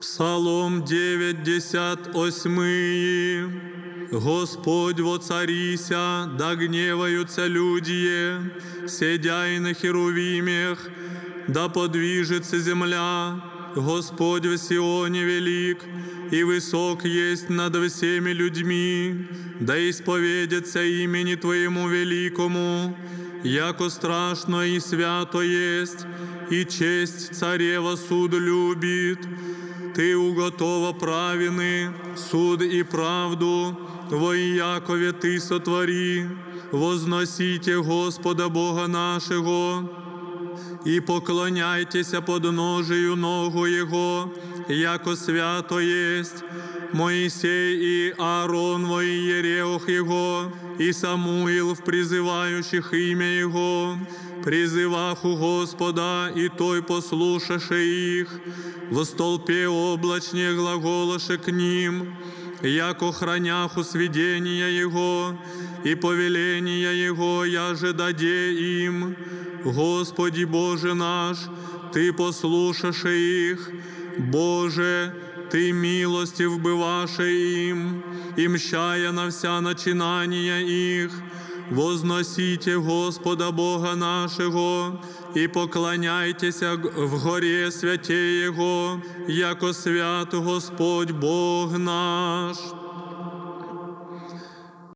Псалом 98. Господь воцарися, да гневаются люди, сидя и на херувимях, да подвижется земля. Господь в Сионе велик, и высок есть над всеми людьми, да исповедется имени Твоему великому, яко страшно и свято есть, и честь царева суд любит. Ты уготова правины, суд и правду, во Якове Ты сотвори, возносите Господа Бога нашего, и поклоняйтеся подножию ногу Его, яко свято есть. Моисей и Аарон во иереох Его, и Самуил в призывающих имя Его, у Господа, и Той послушаше их, в столпе облачне глаголаше к ним, яко храняху сведения Его, и повеления Его я же даде им. Господи Боже наш, Ты послушаше их, Боже, Ты милостив бываше им, и мщая на вся начинания их, возносите Господа Бога нашего, и поклоняйтеся в горе святе Его, яко свят Господь Бог наш.